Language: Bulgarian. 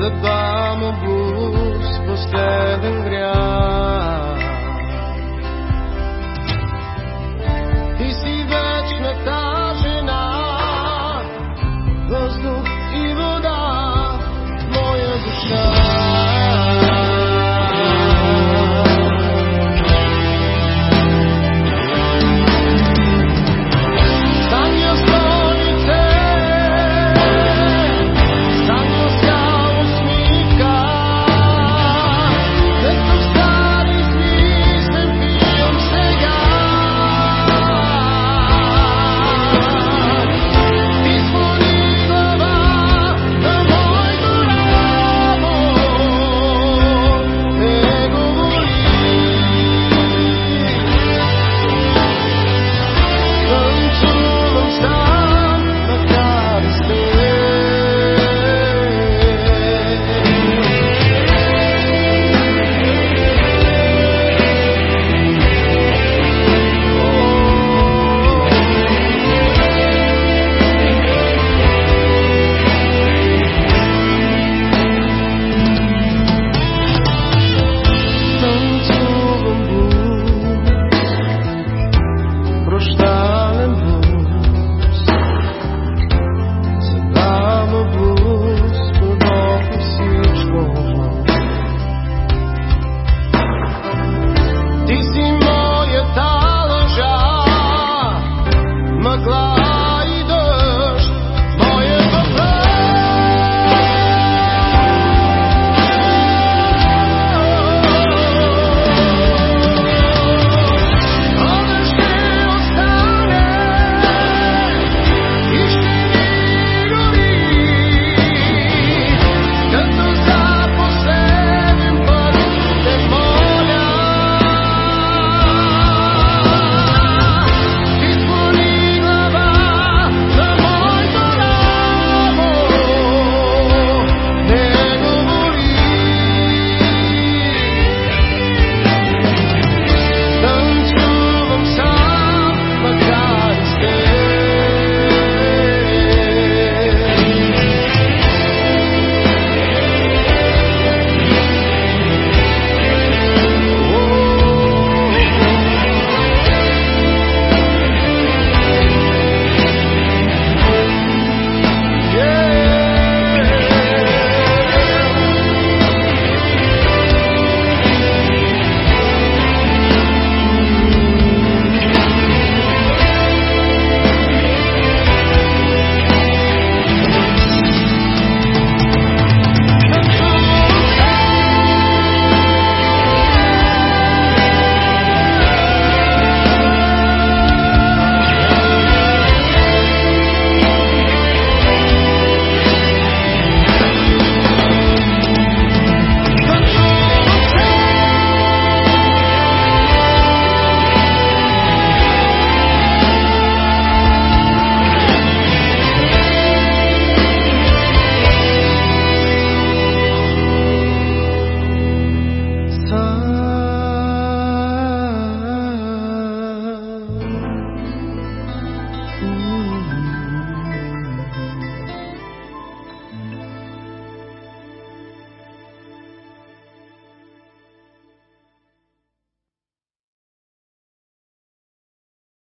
да дам обуз последен грях. Ти си вечната жена, въздух и вода в моя душа.